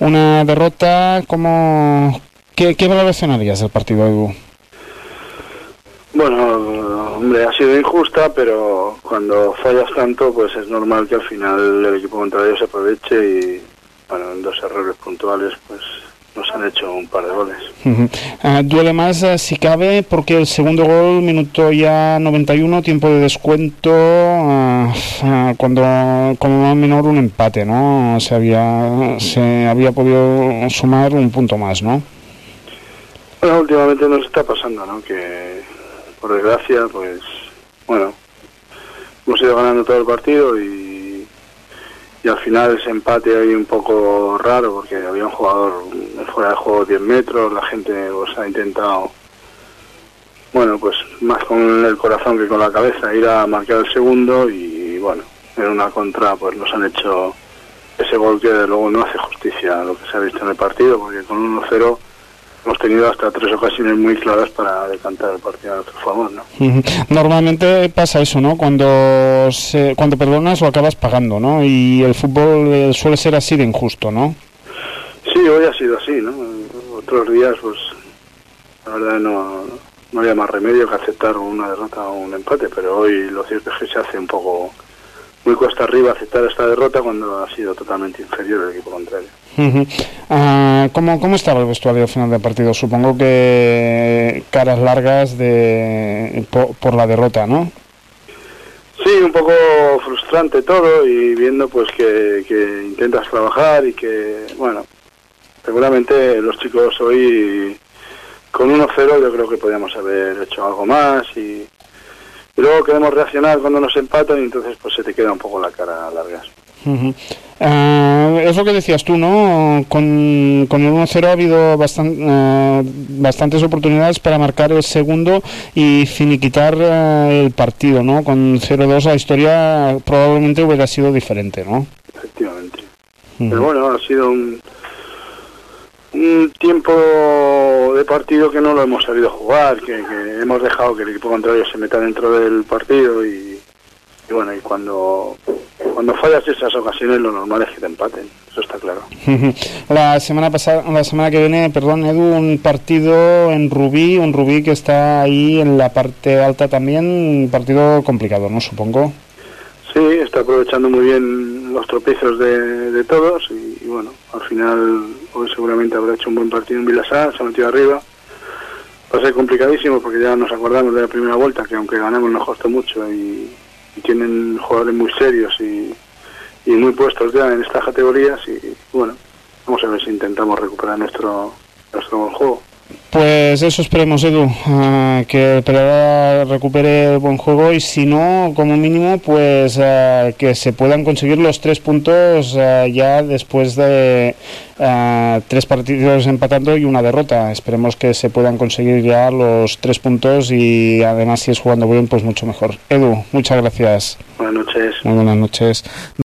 una derrota. ¿cómo, ¿Qué, qué valoración harías del partido, Edu? Bueno, hombre, ha sido injusta, pero cuando fallas tanto, pues es normal que al final el equipo contrario se aproveche y, bueno, en dos errores puntuales, pues nos han hecho un par de goles. Ah, duele más eh, si cabe porque el segundo gol, minuto ya 91, tiempo de descuento, ah, ah, cuando como menor un empate, ¿no? Se había, se había podido sumar un punto más, ¿no? Bueno, últimamente nos está pasando, ¿no? Que, por desgracia, pues, bueno, hemos ido ganando todo el partido y, y al final ese empate ahí un poco raro porque había un jugador fuera de juego 10 metros, la gente pues, ha intentado, bueno, pues más con el corazón que con la cabeza ir a marcar el segundo y, bueno, en una contra pues nos han hecho ese gol que de luego no hace justicia a lo que se ha visto en el partido porque con 1-0 hemos tenido hasta tres ocasiones muy claras para decantar el partido a nuestro favor, ¿no? Normalmente pasa eso, ¿no? Cuando se, cuando perdonas lo acabas pagando, ¿no? Y el fútbol eh, suele ser así de injusto, ¿no? Sí, hoy ha sido así, ¿no? Otros días, pues, la verdad no, no había más remedio que aceptar una derrota o un empate, pero hoy lo cierto es que se hace un poco muy cuesta arriba aceptar esta derrota cuando ha sido totalmente inferior el equipo contrario. Ah, ¿cómo, ¿Cómo estaba el vestuario al final del partido? Supongo que caras largas de por, por la derrota, ¿no? Sí, un poco frustrante todo y viendo pues que, que intentas trabajar y que, bueno, seguramente los chicos hoy con 1-0 yo creo que podíamos haber hecho algo más y, y luego queremos reaccionar cuando nos empatan y entonces pues se te queda un poco la cara largas. Ujú. Ah, es lo que decías tú, ¿no? Con, con el 1-0 ha habido bastan- eh, bastantes oportunidades para marcar el segundo y finiquitar eh, el partido, ¿no? Con 0-2 la historia probablemente hubiera sido diferente, ¿no? Efectivamente. Pero bueno, ha sido un, un tiempo de partido que no lo hemos sabido jugar, que, que hemos dejado que el equipo contrario se meta dentro del partido y, y bueno, y cuando, cuando fallas esas ocasiones lo normal es que te empaten, eso está claro. La semana pasada, la semana que viene, perdón, Edu, un partido en Rubí, un Rubí que está ahí en la parte alta también, un partido complicado, ¿no? Supongo. Sí, está aprovechando muy bien los tropiezos de, de todos y bueno, al final hoy seguramente habrá hecho un buen partido en Vilasar, se ha arriba. Va a ser complicadísimo porque ya nos acordamos de la primera vuelta que aunque ganamos nos costó mucho y, tienen jugadores muy serios y, muy puestos ya en estas categorías y bueno, vamos a ver si intentamos recuperar nuestro, nuestro juego. Pues eso esperemos, Edu, que el Pereira recupere el buen juego y si no, como mínimo, pues que se puedan conseguir los tres puntos ya después de tres partidos empatando y una derrota. Esperemos que se puedan conseguir ya los tres puntos y además si es jugando bien, pues mucho mejor. Edu, muchas gracias. Buenas noches. Muy buenas noches.